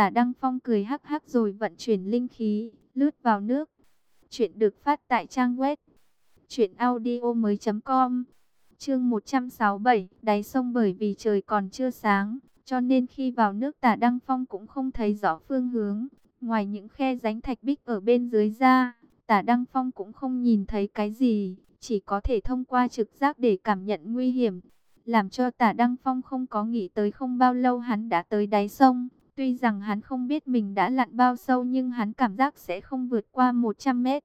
Tả Đăng Phong cười hắc hắc rồi vận chuyển linh khí, lướt vào nước. Chuyện được phát tại trang web chuyểnaudio.com Chương 167, đáy sông bởi vì trời còn chưa sáng, cho nên khi vào nước Tả Đăng Phong cũng không thấy rõ phương hướng, ngoài những khe ránh thạch bích ở bên dưới ra, Tả Đăng Phong cũng không nhìn thấy cái gì, chỉ có thể thông qua trực giác để cảm nhận nguy hiểm, làm cho Tả Đăng Phong không có nghĩ tới không bao lâu hắn đã tới đáy sông. Tuy rằng hắn không biết mình đã lặn bao sâu nhưng hắn cảm giác sẽ không vượt qua 100 mét.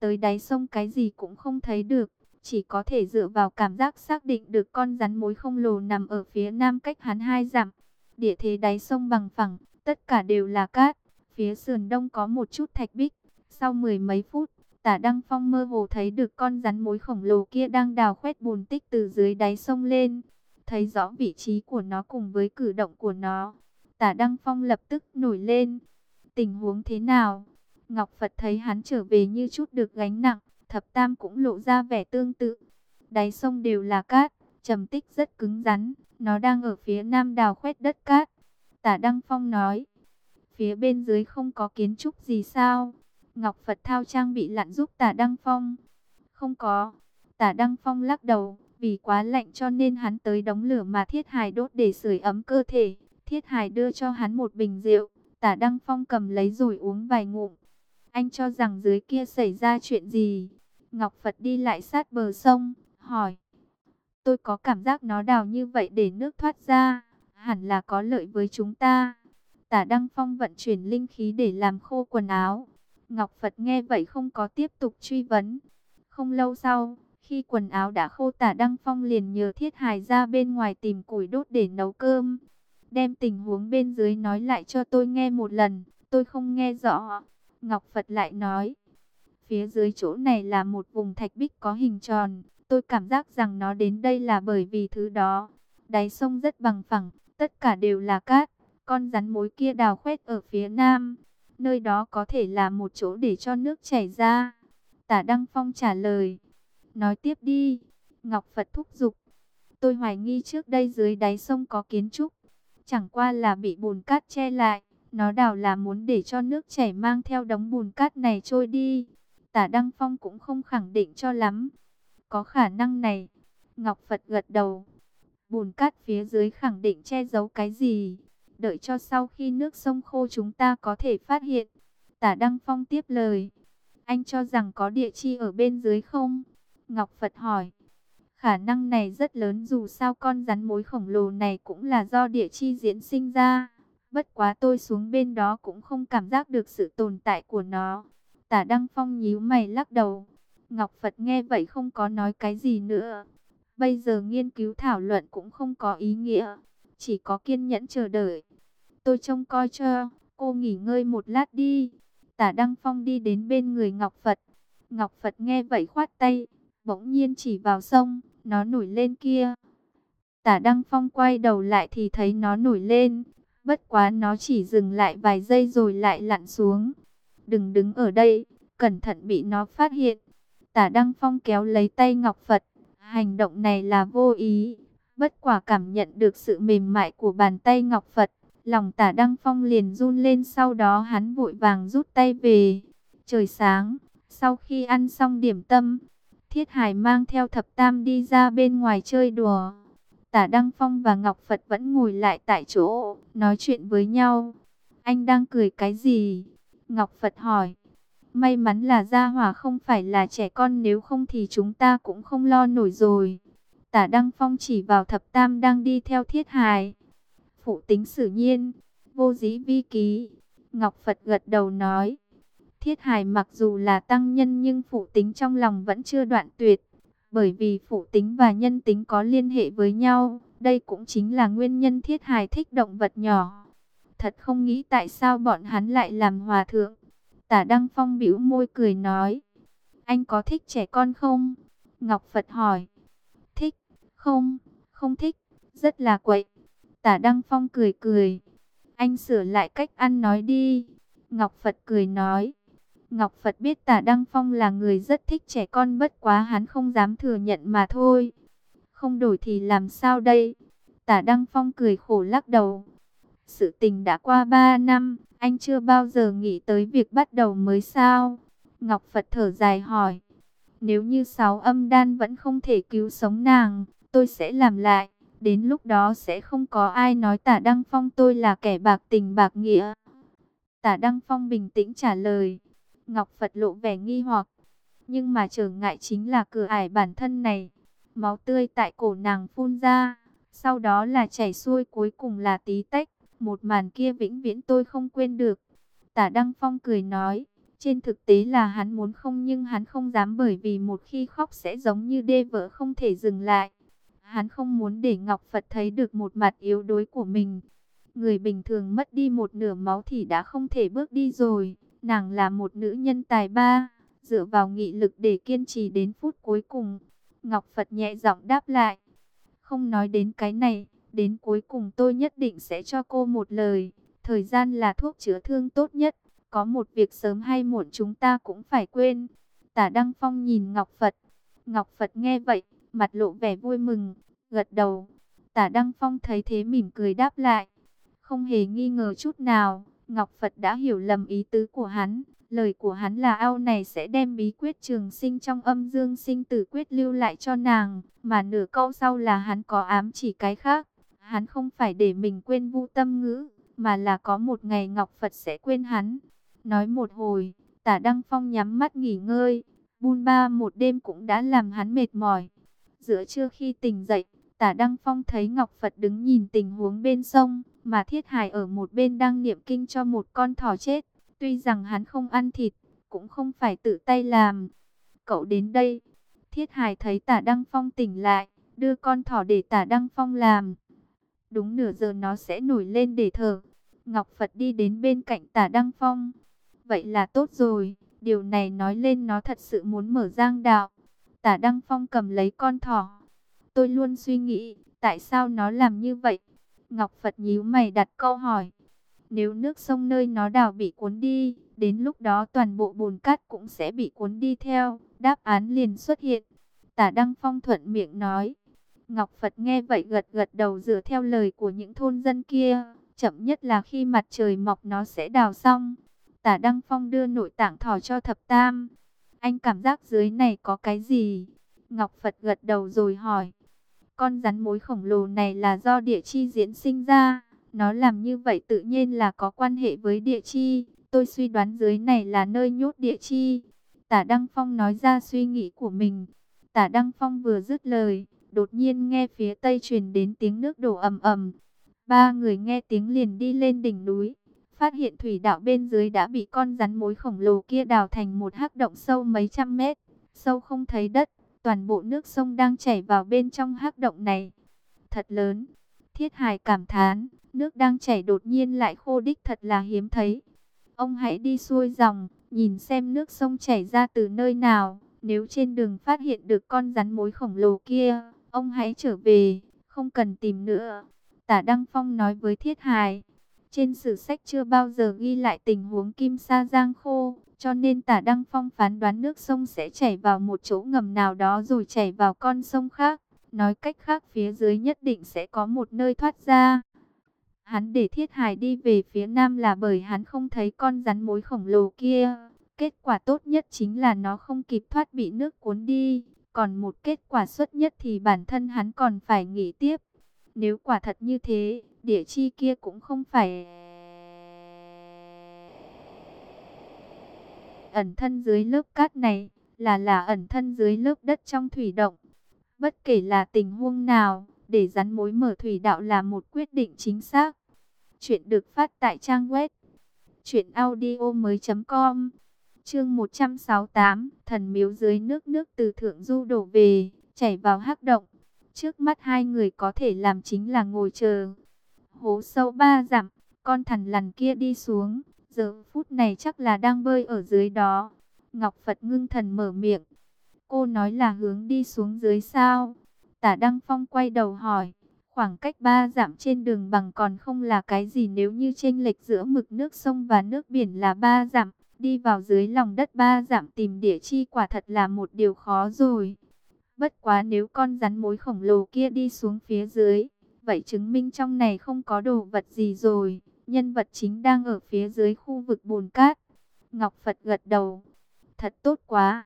Tới đáy sông cái gì cũng không thấy được, chỉ có thể dựa vào cảm giác xác định được con rắn mối không lồ nằm ở phía nam cách hắn hai dặm. Địa thế đáy sông bằng phẳng, tất cả đều là cát, phía sườn đông có một chút thạch bích. Sau mười mấy phút, tả Đăng Phong mơ hồ thấy được con rắn mối khổng lồ kia đang đào khoét bùn tích từ dưới đáy sông lên. Thấy rõ vị trí của nó cùng với cử động của nó Tả Đăng Phong lập tức nổi lên. Tình huống thế nào? Ngọc Phật thấy hắn trở về như chút được gánh nặng, thập tam cũng lộ ra vẻ tương tự. Đáy sông đều là cát, trầm tích rất cứng rắn, nó đang ở phía nam đào khoét đất cát. Tả Đăng Phong nói, phía bên dưới không có kiến trúc gì sao? Ngọc Phật thao trang bị lặn giúp Tả Đăng Phong. Không có. Tả Đăng Phong lắc đầu, vì quá lạnh cho nên hắn tới đóng lửa mà thiết hài đốt để sưởi ấm cơ thể. Thiết Hải đưa cho hắn một bình rượu, tả Đăng Phong cầm lấy rồi uống vài ngụm. Anh cho rằng dưới kia xảy ra chuyện gì? Ngọc Phật đi lại sát bờ sông, hỏi. Tôi có cảm giác nó đào như vậy để nước thoát ra, hẳn là có lợi với chúng ta. Tả Đăng Phong vận chuyển linh khí để làm khô quần áo. Ngọc Phật nghe vậy không có tiếp tục truy vấn. Không lâu sau, khi quần áo đã khô tả Đăng Phong liền nhờ Thiết Hải ra bên ngoài tìm củi đốt để nấu cơm đem tình huống bên dưới nói lại cho tôi nghe một lần, tôi không nghe rõ. Ngọc Phật lại nói, phía dưới chỗ này là một vùng thạch bích có hình tròn, tôi cảm giác rằng nó đến đây là bởi vì thứ đó. Đáy sông rất bằng phẳng, tất cả đều là cát, con rắn mối kia đào khoét ở phía nam, nơi đó có thể là một chỗ để cho nước chảy ra. Tả Đăng Phong trả lời, nói tiếp đi, Ngọc Phật thúc giục. Tôi hoài nghi trước đây dưới đáy sông có kiến trúc, chẳng qua là bị bùn cát che lại. Nó đào là muốn để cho nước chảy mang theo đống bùn cát này trôi đi. Tả Đăng Phong cũng không khẳng định cho lắm. Có khả năng này. Ngọc Phật gật đầu. Bùn cát phía dưới khẳng định che giấu cái gì. Đợi cho sau khi nước sông khô chúng ta có thể phát hiện. Tả Đăng Phong tiếp lời. Anh cho rằng có địa chi ở bên dưới không? Ngọc Phật hỏi. Khả năng này rất lớn dù sao con rắn mối khổng lồ này cũng là do địa chi diễn sinh ra. Bất quá tôi xuống bên đó cũng không cảm giác được sự tồn tại của nó. Tả Đăng Phong nhíu mày lắc đầu. Ngọc Phật nghe vậy không có nói cái gì nữa. Bây giờ nghiên cứu thảo luận cũng không có ý nghĩa. Chỉ có kiên nhẫn chờ đợi. Tôi trông coi cho, cô nghỉ ngơi một lát đi. Tả Đăng Phong đi đến bên người Ngọc Phật. Ngọc Phật nghe vậy khoát tay, bỗng nhiên chỉ vào sông nó nổi lên kia. Tả Đăng Phong quay đầu lại thì thấy nó nổi lên, bất quá nó chỉ dừng lại vài giây rồi lại lặn xuống. Đừng đứng ở đây, cẩn thận bị nó phát hiện. Tả Đăng Phong kéo lấy tay Ngọc Phật, hành động này là vô ý. Bất quả cảm nhận được sự mềm mại của bàn tay Ngọc Phật, lòng tả Đăng Phong liền run lên sau đó hắn vội vàng rút tay về. Trời sáng, sau khi ăn xong điểm tâm, Thiết Hải mang theo thập tam đi ra bên ngoài chơi đùa. Tả Đăng Phong và Ngọc Phật vẫn ngồi lại tại chỗ, nói chuyện với nhau. Anh đang cười cái gì? Ngọc Phật hỏi. May mắn là Gia Hỏa không phải là trẻ con nếu không thì chúng ta cũng không lo nổi rồi. Tả Đăng Phong chỉ vào thập tam đang đi theo thiết Hải. Phụ tính sử nhiên, vô dĩ vi ký. Ngọc Phật gật đầu nói. Thiết Hải mặc dù là tăng nhân nhưng phụ tính trong lòng vẫn chưa đoạn tuyệt. Bởi vì phụ tính và nhân tính có liên hệ với nhau. Đây cũng chính là nguyên nhân Thiết Hải thích động vật nhỏ. Thật không nghĩ tại sao bọn hắn lại làm hòa thượng. Tả Đăng Phong bĩu môi cười nói. Anh có thích trẻ con không? Ngọc Phật hỏi. Thích, không, không thích, rất là quậy. Tả Đăng Phong cười cười. Anh sửa lại cách ăn nói đi. Ngọc Phật cười nói. Ngọc Phật biết tả Đăng Phong là người rất thích trẻ con bất quá hắn không dám thừa nhận mà thôi. Không đổi thì làm sao đây? Tả Đăng Phong cười khổ lắc đầu. Sự tình đã qua 3 năm, anh chưa bao giờ nghĩ tới việc bắt đầu mới sao? Ngọc Phật thở dài hỏi. Nếu như sáu âm đan vẫn không thể cứu sống nàng, tôi sẽ làm lại. Đến lúc đó sẽ không có ai nói tả Đăng Phong tôi là kẻ bạc tình bạc nghĩa. Tả Đăng Phong bình tĩnh trả lời. Ngọc Phật lộ vẻ nghi hoặc. Nhưng mà trở ngại chính là cửa ải bản thân này. Máu tươi tại cổ nàng phun ra. Sau đó là chảy xuôi cuối cùng là tí tách. Một màn kia vĩnh viễn tôi không quên được. Tả Đăng Phong cười nói. Trên thực tế là hắn muốn không nhưng hắn không dám bởi vì một khi khóc sẽ giống như đê vỡ không thể dừng lại. Hắn không muốn để Ngọc Phật thấy được một mặt yếu đuối của mình. Người bình thường mất đi một nửa máu thì đã không thể bước đi rồi. Nàng là một nữ nhân tài ba, dựa vào nghị lực để kiên trì đến phút cuối cùng. Ngọc Phật nhẹ giọng đáp lại. Không nói đến cái này, đến cuối cùng tôi nhất định sẽ cho cô một lời. Thời gian là thuốc chữa thương tốt nhất. Có một việc sớm hay muộn chúng ta cũng phải quên. Tả Đăng Phong nhìn Ngọc Phật. Ngọc Phật nghe vậy, mặt lộ vẻ vui mừng, gật đầu. Tả Đăng Phong thấy thế mỉm cười đáp lại. Không hề nghi ngờ chút nào, Ngọc Phật đã hiểu lầm ý tứ của hắn. Lời của hắn là ao này sẽ đem bí quyết trường sinh trong âm dương sinh tử quyết lưu lại cho nàng. Mà nửa câu sau là hắn có ám chỉ cái khác. Hắn không phải để mình quên vu tâm ngữ, mà là có một ngày Ngọc Phật sẽ quên hắn. Nói một hồi, tả Đăng Phong nhắm mắt nghỉ ngơi. Bun ba một đêm cũng đã làm hắn mệt mỏi. Giữa trưa khi tỉnh dậy, tả Đăng Phong thấy Ngọc Phật đứng nhìn tình huống bên sông, mà Thiết Hải ở một bên đang niệm kinh cho một con thỏ chết. Tuy rằng hắn không ăn thịt, cũng không phải tự tay làm. Cậu đến đây, Thiết Hải thấy tả Đăng Phong tỉnh lại, đưa con thỏ để tả Đăng Phong làm. Đúng nửa giờ nó sẽ nổi lên để thở. Ngọc Phật đi đến bên cạnh tả Đăng Phong. Vậy là tốt rồi, điều này nói lên nó thật sự muốn mở giang đạo. Tả Đăng Phong cầm lấy con thỏ. Tôi luôn suy nghĩ, tại sao nó làm như vậy? Ngọc Phật nhíu mày đặt câu hỏi. Nếu nước sông nơi nó đào bị cuốn đi, đến lúc đó toàn bộ bùn cát cũng sẽ bị cuốn đi theo. Đáp án liền xuất hiện. Tả Đăng Phong thuận miệng nói. Ngọc Phật nghe vậy gật gật đầu dựa theo lời của những thôn dân kia. Chậm nhất là khi mặt trời mọc nó sẽ đào xong. Tả Đăng Phong đưa nội tạng thỏ cho thập tam. Anh cảm giác dưới này có cái gì? Ngọc Phật gật đầu rồi hỏi. Con rắn mối khổng lồ này là do địa chi diễn sinh ra. Nó làm như vậy tự nhiên là có quan hệ với địa chi. Tôi suy đoán dưới này là nơi nhốt địa chi. Tả Đăng Phong nói ra suy nghĩ của mình. Tả Đăng Phong vừa dứt lời, đột nhiên nghe phía tây truyền đến tiếng nước đổ ầm ầm. Ba người nghe tiếng liền đi lên đỉnh núi phát hiện thủy đạo bên dưới đã bị con rắn mối khổng lồ kia đào thành một hắc động sâu mấy trăm mét, sâu không thấy đất, toàn bộ nước sông đang chảy vào bên trong hắc động này. Thật lớn, thiết hài cảm thán, nước đang chảy đột nhiên lại khô đích thật là hiếm thấy. Ông hãy đi xuôi dòng, nhìn xem nước sông chảy ra từ nơi nào, nếu trên đường phát hiện được con rắn mối khổng lồ kia, ông hãy trở về, không cần tìm nữa. Tả Đăng Phong nói với Thiết Hài. Trên sử sách chưa bao giờ ghi lại tình huống kim sa giang khô, cho nên tả Đăng Phong phán đoán nước sông sẽ chảy vào một chỗ ngầm nào đó rồi chảy vào con sông khác. Nói cách khác phía dưới nhất định sẽ có một nơi thoát ra. Hắn để thiết hải đi về phía nam là bởi hắn không thấy con rắn mối khổng lồ kia. Kết quả tốt nhất chính là nó không kịp thoát bị nước cuốn đi. Còn một kết quả xuất nhất thì bản thân hắn còn phải nghỉ tiếp. Nếu quả thật như thế, địa chi kia cũng không phải ẩn thân dưới lớp cát này, là là ẩn thân dưới lớp đất trong thủy động. Bất kể là tình huống nào, để rắn mối mở thủy đạo là một quyết định chính xác. Chuyện được phát tại trang web truyệnaudiomoi.com. Chương 168, thần miếu dưới nước nước từ thượng du đổ về, chảy vào hắc động. Trước mắt hai người có thể làm chính là ngồi chờ. Hố sâu ba dặm, con thằn lằn kia đi xuống, giờ phút này chắc là đang bơi ở dưới đó. Ngọc Phật ngưng thần mở miệng. Cô nói là hướng đi xuống dưới sao? Tả Đăng Phong quay đầu hỏi. Khoảng cách ba giảm trên đường bằng còn không là cái gì nếu như chênh lệch giữa mực nước sông và nước biển là ba giảm. Đi vào dưới lòng đất ba giảm tìm địa chi quả thật là một điều khó rồi. Bất quá nếu con rắn mối khổng lồ kia đi xuống phía dưới, Vậy chứng minh trong này không có đồ vật gì rồi. Nhân vật chính đang ở phía dưới khu vực bùn cát. Ngọc Phật gật đầu. Thật tốt quá.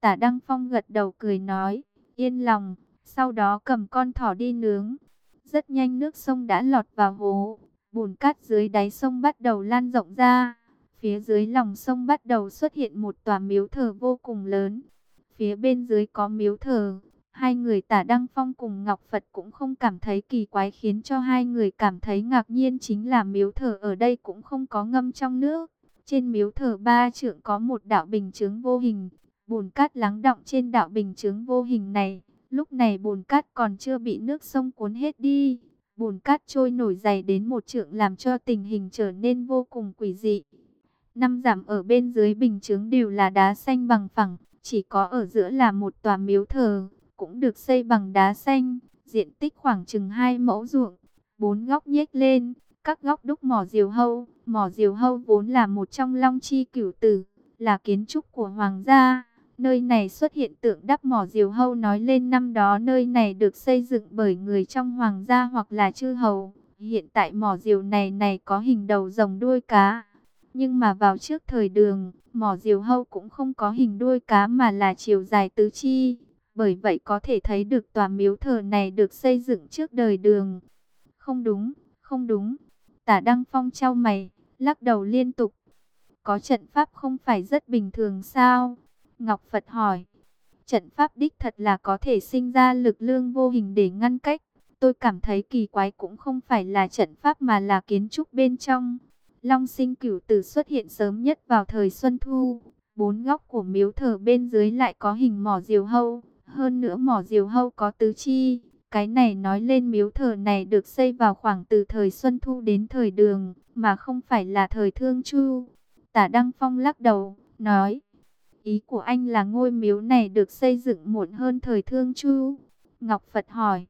Tả Đăng Phong gật đầu cười nói. Yên lòng. Sau đó cầm con thỏ đi nướng. Rất nhanh nước sông đã lọt vào hố. Bùn cát dưới đáy sông bắt đầu lan rộng ra. Phía dưới lòng sông bắt đầu xuất hiện một tòa miếu thờ vô cùng lớn. Phía bên dưới có miếu thờ. Hai người tả Đăng Phong cùng Ngọc Phật cũng không cảm thấy kỳ quái khiến cho hai người cảm thấy ngạc nhiên chính là miếu thờ ở đây cũng không có ngâm trong nước. Trên miếu thờ ba trượng có một đạo bình chướng vô hình, bùn cát lắng động trên đạo bình chướng vô hình này. Lúc này bùn cát còn chưa bị nước sông cuốn hết đi. Bùn cát trôi nổi dày đến một trượng làm cho tình hình trở nên vô cùng quỷ dị. Năm giảm ở bên dưới bình chướng đều là đá xanh bằng phẳng, chỉ có ở giữa là một tòa miếu thờ, cũng được xây bằng đá xanh, diện tích khoảng chừng hai mẫu ruộng, bốn góc nhếch lên, các góc đúc mỏ diều hâu. Mỏ diều hâu vốn là một trong long chi cửu tử, là kiến trúc của hoàng gia. Nơi này xuất hiện tượng đắp mỏ diều hâu nói lên năm đó nơi này được xây dựng bởi người trong hoàng gia hoặc là chư hầu. Hiện tại mỏ diều này này có hình đầu rồng đuôi cá. Nhưng mà vào trước thời đường, mỏ diều hâu cũng không có hình đuôi cá mà là chiều dài tứ chi. Bởi vậy có thể thấy được tòa miếu thờ này được xây dựng trước đời đường. Không đúng, không đúng. Tả Đăng Phong trao mày, lắc đầu liên tục. Có trận pháp không phải rất bình thường sao? Ngọc Phật hỏi. Trận pháp đích thật là có thể sinh ra lực lượng vô hình để ngăn cách. Tôi cảm thấy kỳ quái cũng không phải là trận pháp mà là kiến trúc bên trong. Long sinh cửu tử xuất hiện sớm nhất vào thời Xuân Thu. Bốn góc của miếu thờ bên dưới lại có hình mỏ diều hâu. Hơn nữa mỏ diều hâu có tứ chi. Cái này nói lên miếu thờ này được xây vào khoảng từ thời Xuân Thu đến thời Đường, mà không phải là thời Thương Chu. Tả Đăng Phong lắc đầu, nói, ý của anh là ngôi miếu này được xây dựng muộn hơn thời Thương Chu. Ngọc Phật hỏi,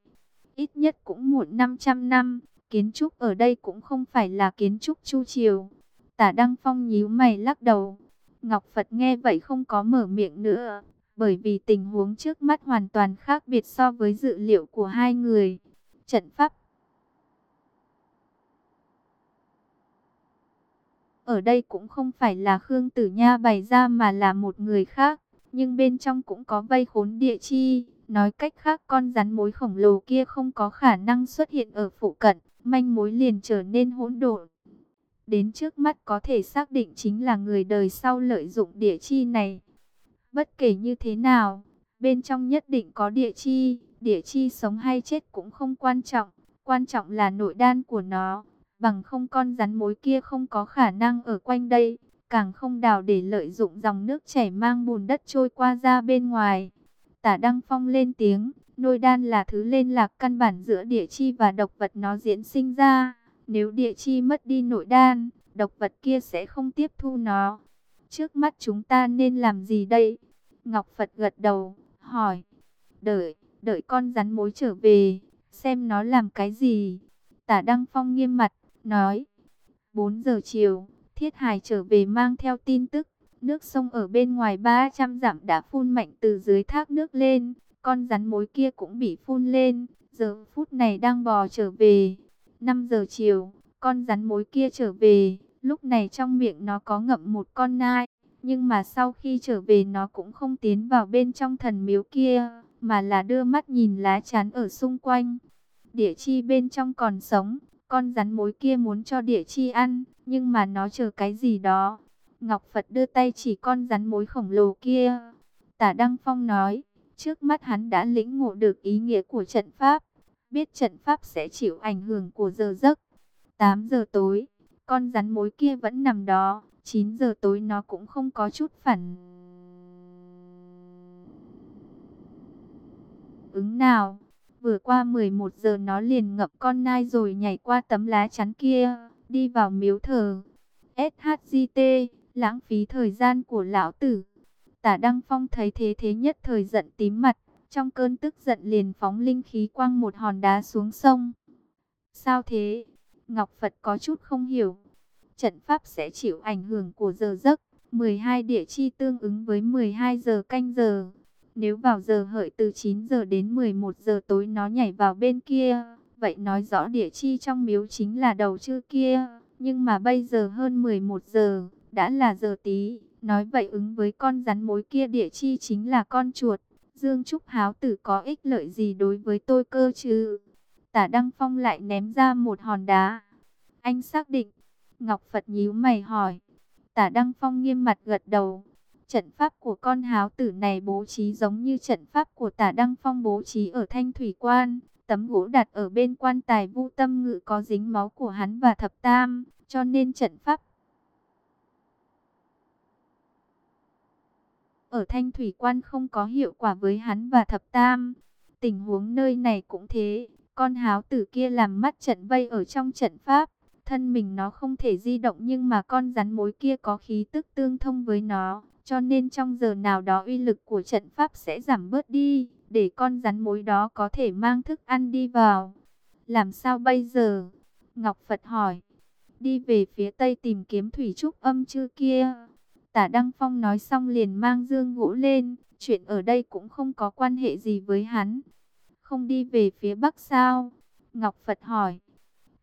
ít nhất cũng muộn 500 năm, kiến trúc ở đây cũng không phải là kiến trúc Chu Triều. Tả Đăng Phong nhíu mày lắc đầu. Ngọc Phật nghe vậy không có mở miệng nữa, bởi vì tình huống trước mắt hoàn toàn khác biệt so với dự liệu của hai người. Trận pháp Ở đây cũng không phải là Khương Tử Nha bày ra mà là một người khác, nhưng bên trong cũng có vây khốn địa chi. Nói cách khác con rắn mối khổng lồ kia không có khả năng xuất hiện ở phụ cận, manh mối liền trở nên hỗn độn. Đến trước mắt có thể xác định chính là người đời sau lợi dụng địa chi này. Bất kể như thế nào, bên trong nhất định có địa chi, địa chi sống hay chết cũng không quan trọng, quan trọng là nội đan của nó, bằng không con rắn mối kia không có khả năng ở quanh đây, càng không đào để lợi dụng dòng nước chảy mang bùn đất trôi qua ra bên ngoài. Tả Đăng Phong lên tiếng, nội đan là thứ liên lạc căn bản giữa địa chi và độc vật nó diễn sinh ra, nếu địa chi mất đi nội đan, độc vật kia sẽ không tiếp thu nó. Trước mắt chúng ta nên làm gì đây? Ngọc Phật gật đầu, hỏi. Đợi, đợi con rắn mối trở về, xem nó làm cái gì. Tả Đăng Phong nghiêm mặt, nói. 4 giờ chiều, Thiết Hải trở về mang theo tin tức. Nước sông ở bên ngoài 300 dặm đã phun mạnh từ dưới thác nước lên. Con rắn mối kia cũng bị phun lên. Giờ phút này đang bò trở về. 5 giờ chiều, con rắn mối kia trở về. Lúc này trong miệng nó có ngậm một con nai. Nhưng mà sau khi trở về nó cũng không tiến vào bên trong thần miếu kia, mà là đưa mắt nhìn lá chắn ở xung quanh. Địa chi bên trong còn sống, con rắn mối kia muốn cho địa chi ăn, nhưng mà nó chờ cái gì đó. Ngọc Phật đưa tay chỉ con rắn mối khổng lồ kia. Tả Đăng Phong nói, trước mắt hắn đã lĩnh ngộ được ý nghĩa của trận pháp, biết trận pháp sẽ chịu ảnh hưởng của giờ giấc. 8 giờ tối, con rắn mối kia vẫn nằm đó, 9 giờ tối nó cũng không có chút phản ứng nào. Vừa qua 11 giờ nó liền ngậm con nai rồi nhảy qua tấm lá chắn kia, đi vào miếu thờ. SHGT, lãng phí thời gian của lão tử. Tả Đăng Phong thấy thế thế nhất thời giận tím mặt, trong cơn tức giận liền phóng linh khí quăng một hòn đá xuống sông. Sao thế? Ngọc Phật có chút không hiểu trận pháp sẽ chịu ảnh hưởng của giờ giấc. 12 địa chi tương ứng với 12 giờ canh giờ. Nếu vào giờ hợi từ 9 giờ đến 11 giờ tối nó nhảy vào bên kia, Vậy nói rõ địa chi trong miếu chính là đầu trưa kia. Nhưng mà bây giờ hơn 11 giờ, đã là giờ tí. Nói vậy ứng với con rắn mối kia địa chi chính là con chuột. Dương Trúc Háo tử có ích lợi gì đối với tôi cơ chứ? Tả Đăng Phong lại ném ra một hòn đá. Anh xác định. Ngọc Phật nhíu mày hỏi. Tả Đăng Phong nghiêm mặt gật đầu. Trận pháp của con háo tử này bố trí giống như trận pháp của tả Đăng Phong bố trí ở Thanh Thủy Quan. Tấm gỗ đặt ở bên quan tài vu tâm ngự có dính máu của hắn và thập tam, cho nên trận pháp ở Thanh Thủy Quan không có hiệu quả với hắn và thập tam. Tình huống nơi này cũng thế, con háo tử kia làm mắt trận vây ở trong trận pháp. Thân mình nó không thể di động nhưng mà con rắn mối kia có khí tức tương thông với nó. Cho nên trong giờ nào đó uy lực của trận pháp sẽ giảm bớt đi, để con rắn mối đó có thể mang thức ăn đi vào. Làm sao bây giờ? Ngọc Phật hỏi. Đi về phía tây tìm kiếm thủy trúc âm chư kia. Tả Đăng Phong nói xong liền mang dương gỗ lên. Chuyện ở đây cũng không có quan hệ gì với hắn. Không đi về phía bắc sao? Ngọc Phật hỏi.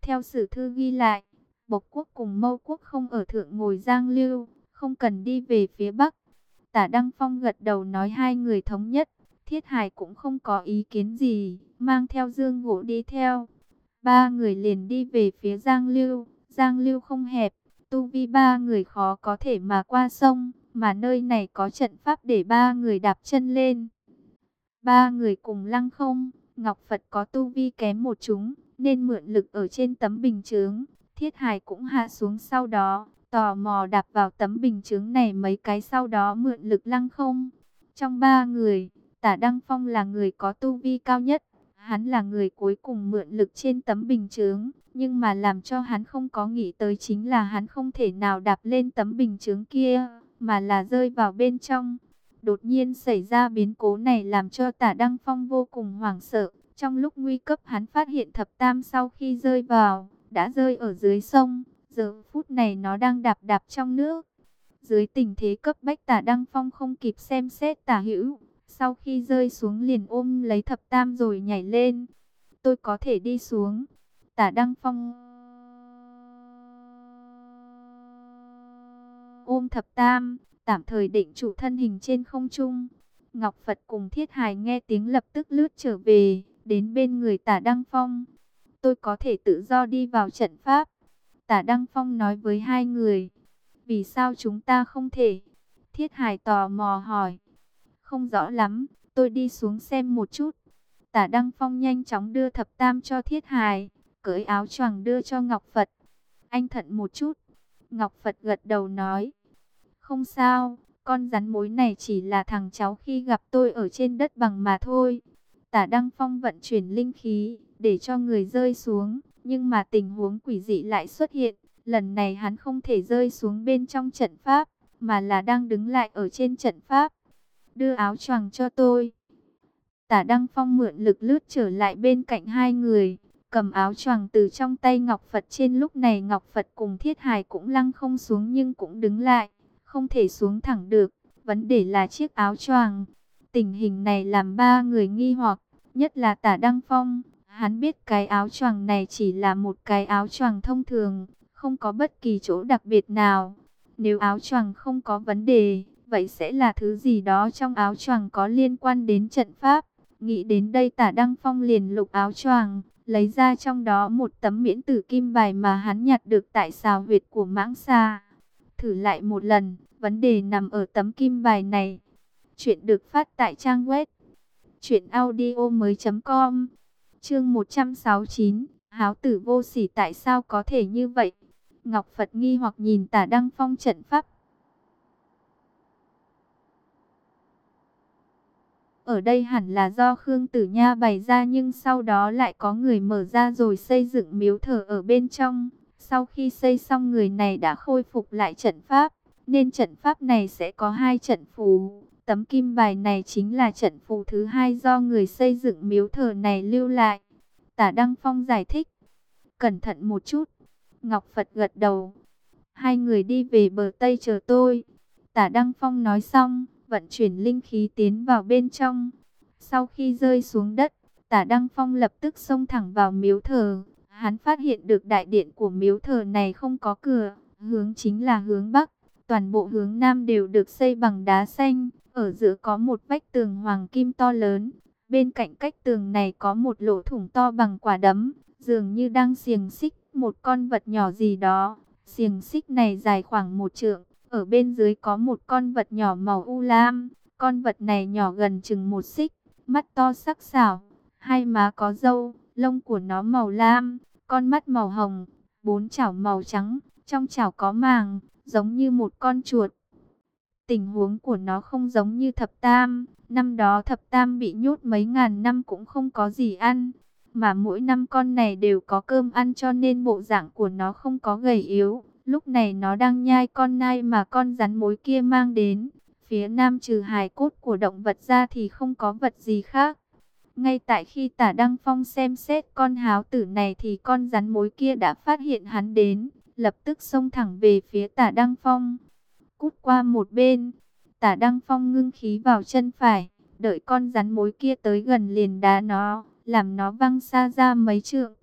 Theo sử thư ghi lại, Bộc quốc cùng Mâu quốc không ở thượng ngồi Giang Lưu, không cần đi về phía bắc. Tả Đăng Phong gật đầu nói hai người thống nhất, Thiết Hải cũng không có ý kiến gì, mang theo dương gỗ đi theo. Ba người liền đi về phía Giang Lưu, Giang Lưu không hẹp, tu vi ba người khó có thể mà qua sông, mà nơi này có trận pháp để ba người đạp chân lên. Ba người cùng lăng không, Ngọc Phật có tu vi kém một chúng, nên mượn lực ở trên tấm bình chướng. Thiết Hải cũng hạ xuống sau đó, tò mò đạp vào tấm bình chướng này mấy cái sau đó mượn lực lăng không. Trong ba người, tả Đăng Phong là người có tu vi cao nhất. Hắn là người cuối cùng mượn lực trên tấm bình chướng. Nhưng mà làm cho hắn không có nghĩ tới chính là hắn không thể nào đạp lên tấm bình chướng kia, mà là rơi vào bên trong. Đột nhiên xảy ra biến cố này làm cho tả Đăng Phong vô cùng hoảng sợ. Trong lúc nguy cấp hắn phát hiện thập tam sau khi rơi vào, đã rơi ở dưới sông. Giờ phút này nó đang đạp đạp trong nước. Dưới tình thế cấp bách tả Đăng Phong không kịp xem xét tả hữu. Sau khi rơi xuống liền ôm lấy thập tam rồi nhảy lên. Tôi có thể đi xuống. Tả Đăng Phong ôm thập tam, tạm thời định chủ thân hình trên không trung. Ngọc Phật cùng Thiết Hải nghe tiếng lập tức lướt trở về, đến bên người tả Đăng Phong. Tôi có thể tự do đi vào trận pháp. Tả Đăng Phong nói với hai người. Vì sao chúng ta không thể? Thiết Hải tò mò hỏi. Không rõ lắm, tôi đi xuống xem một chút. Tả Đăng Phong nhanh chóng đưa thập tam cho Thiết Hải, cởi áo choàng đưa cho Ngọc Phật. Anh thận một chút. Ngọc Phật gật đầu nói. Không sao, con rắn mối này chỉ là thằng cháu khi gặp tôi ở trên đất bằng mà thôi. Tả Đăng Phong vận chuyển linh khí, để cho người rơi xuống. Nhưng mà tình huống quỷ dị lại xuất hiện. Lần này hắn không thể rơi xuống bên trong trận pháp, mà là đang đứng lại ở trên trận pháp. Đưa áo choàng cho tôi. Tả Đăng Phong mượn lực lướt trở lại bên cạnh hai người, cầm áo choàng từ trong tay Ngọc Phật trên lúc này Ngọc Phật cùng Thiết Hải cũng lăng không xuống nhưng cũng đứng lại, không thể xuống thẳng được, vấn đề là chiếc áo choàng. Tình hình này làm ba người nghi hoặc, nhất là Tả Đăng Phong, Hắn biết cái áo choàng này chỉ là một cái áo choàng thông thường, không có bất kỳ chỗ đặc biệt nào. Nếu áo choàng không có vấn đề, vậy sẽ là thứ gì đó trong áo choàng có liên quan đến trận pháp. Nghĩ đến đây tả Đăng Phong liền lục áo choàng, lấy ra trong đó một tấm miễn tử kim bài mà hắn nhặt được tại xào huyệt của mãng xa. Thử lại một lần, vấn đề nằm ở tấm kim bài này. Chuyện được phát tại trang web chuyệnaudio mới .com Chương 169, háo tử vô sỉ tại sao có thể như vậy? Ngọc Phật nghi hoặc nhìn tả đăng phong trận pháp. Ở đây hẳn là do Khương Tử Nha bày ra nhưng sau đó lại có người mở ra rồi xây dựng miếu thờ ở bên trong. Sau khi xây xong người này đã khôi phục lại trận pháp, nên trận pháp này sẽ có hai trận phù. Tấm kim bài này chính là trận phù thứ hai do người xây dựng miếu thờ này lưu lại. Tả Đăng Phong giải thích. Cẩn thận một chút. Ngọc Phật gật đầu. Hai người đi về bờ Tây chờ tôi. Tả Đăng Phong nói xong, vận chuyển linh khí tiến vào bên trong. Sau khi rơi xuống đất, Tả Đăng Phong lập tức xông thẳng vào miếu thờ. Hắn phát hiện được đại điện của miếu thờ này không có cửa, hướng chính là hướng Bắc. Toàn bộ hướng Nam đều được xây bằng đá xanh, ở giữa có một vách tường hoàng kim to lớn. Bên cạnh cách tường này có một lỗ thủng to bằng quả đấm, dường như đang xiềng xích một con vật nhỏ gì đó. Xiềng xích này dài khoảng một trượng, ở bên dưới có một con vật nhỏ màu u lam. Con vật này nhỏ gần chừng một xích, mắt to sắc sảo, hai má có râu, lông của nó màu lam, con mắt màu hồng, bốn chảo màu trắng, trong chảo có màng, giống như một con chuột. Tình huống của nó không giống như thập tam, năm đó thập tam bị nhốt mấy ngàn năm cũng không có gì ăn, mà mỗi năm con này đều có cơm ăn cho nên bộ dạng của nó không có gầy yếu. Lúc này nó đang nhai con nai mà con rắn mối kia mang đến. Phía nam trừ hài cốt của động vật ra thì không có vật gì khác. Ngay tại khi tả Đăng Phong xem xét con háo tử này thì con rắn mối kia đã phát hiện hắn đến. Lập tức xông thẳng về phía tả Đăng Phong. Cút qua một bên. Tả Đăng Phong ngưng khí vào chân phải. Đợi con rắn mối kia tới gần liền đá nó. Làm nó văng xa ra mấy trượng.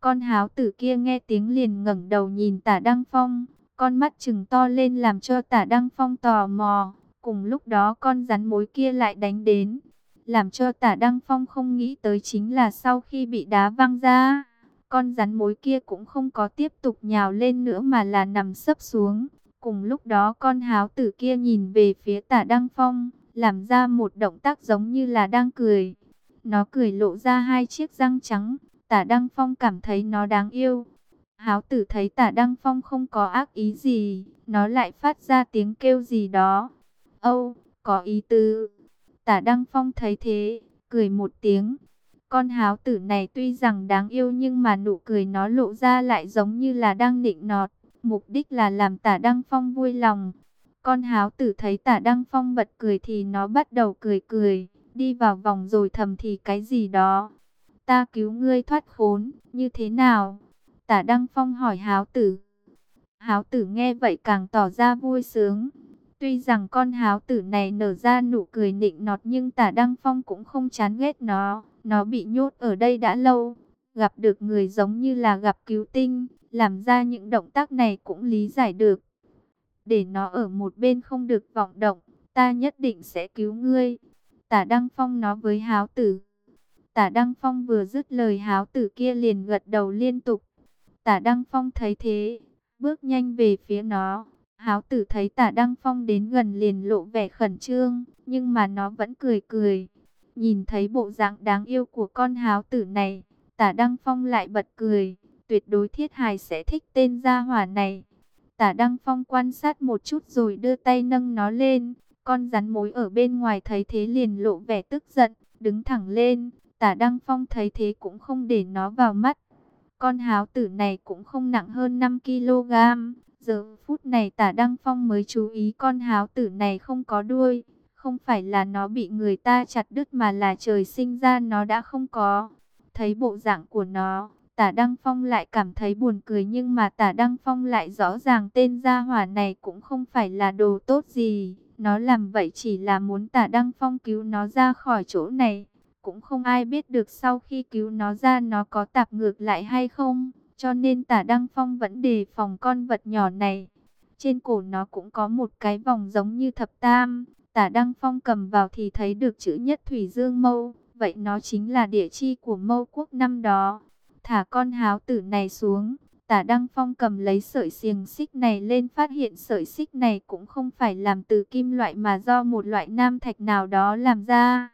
Con háo tử kia nghe tiếng liền ngẩng đầu nhìn tả Đăng Phong. Con mắt trừng to lên làm cho tả Đăng Phong tò mò. Cùng lúc đó con rắn mối kia lại đánh đến. Làm cho tả Đăng Phong không nghĩ tới chính là sau khi bị đá văng ra. Con rắn mối kia cũng không có tiếp tục nhào lên nữa mà là nằm sấp xuống. Cùng lúc đó con háo tử kia nhìn về phía tả Đăng Phong. Làm ra một động tác giống như là đang cười. Nó cười lộ ra hai chiếc răng trắng. Tả Đăng Phong cảm thấy nó đáng yêu. Háo tử thấy tả Đăng Phong không có ác ý gì. Nó lại phát ra tiếng kêu gì đó. Âu, có ý tư. Tả Đăng Phong thấy thế, cười một tiếng. Con háo tử này tuy rằng đáng yêu nhưng mà nụ cười nó lộ ra lại giống như là đang nịnh nọt. Mục đích là làm tả Đăng Phong vui lòng. Con háo tử thấy tả Đăng Phong bật cười thì nó bắt đầu cười cười. Đi vào vòng rồi thầm thì cái gì đó. Ta cứu ngươi thoát khốn, như thế nào? Tả Đăng Phong hỏi háo tử. Háo tử nghe vậy càng tỏ ra vui sướng. Tuy rằng con háo tử này nở ra nụ cười nịnh nọt nhưng tả Đăng Phong cũng không chán ghét nó. Nó bị nhốt ở đây đã lâu. Gặp được người giống như là gặp cứu tinh. Làm ra những động tác này cũng lý giải được. Để nó ở một bên không được vọng động. Ta nhất định sẽ cứu ngươi. Tả Đăng Phong nói với háo tử. Tả Đăng Phong vừa dứt lời háo tử kia liền gật đầu liên tục. Tả Đăng Phong thấy thế, bước nhanh về phía nó. Háo tử thấy tả Đăng Phong đến gần liền lộ vẻ khẩn trương, nhưng mà nó vẫn cười cười. Nhìn thấy bộ dạng đáng yêu của con háo tử này, tả Đăng Phong lại bật cười. Tuyệt đối thiết hài sẽ thích tên gia hỏa này. Tả Đăng Phong quan sát một chút rồi đưa tay nâng nó lên. Con rắn mối ở bên ngoài thấy thế liền lộ vẻ tức giận, đứng thẳng lên. Tả Đăng Phong thấy thế cũng không để nó vào mắt. Con háo tử này cũng không nặng hơn 5 kg. Giờ phút này tả Đăng Phong mới chú ý con háo tử này không có đuôi. Không phải là nó bị người ta chặt đứt mà là trời sinh ra nó đã không có. Thấy bộ dạng của nó, tả Đăng Phong lại cảm thấy buồn cười nhưng mà tả Đăng Phong lại rõ ràng tên gia hỏa này cũng không phải là đồ tốt gì. Nó làm vậy chỉ là muốn tả Đăng Phong cứu nó ra khỏi chỗ này. Cũng không ai biết được sau khi cứu nó ra nó có tạp ngược lại hay không. Cho nên tả Đăng Phong vẫn đề phòng con vật nhỏ này. Trên cổ nó cũng có một cái vòng giống như thập tam. Tả Đăng Phong cầm vào thì thấy được chữ nhất Thủy Dương Mâu. Vậy nó chính là địa chi của mâu quốc năm đó. Thả con háo tử này xuống. Tả Đăng Phong cầm lấy sợi xiềng xích này lên phát hiện sợi xích này cũng không phải làm từ kim loại mà do một loại nam thạch nào đó làm ra.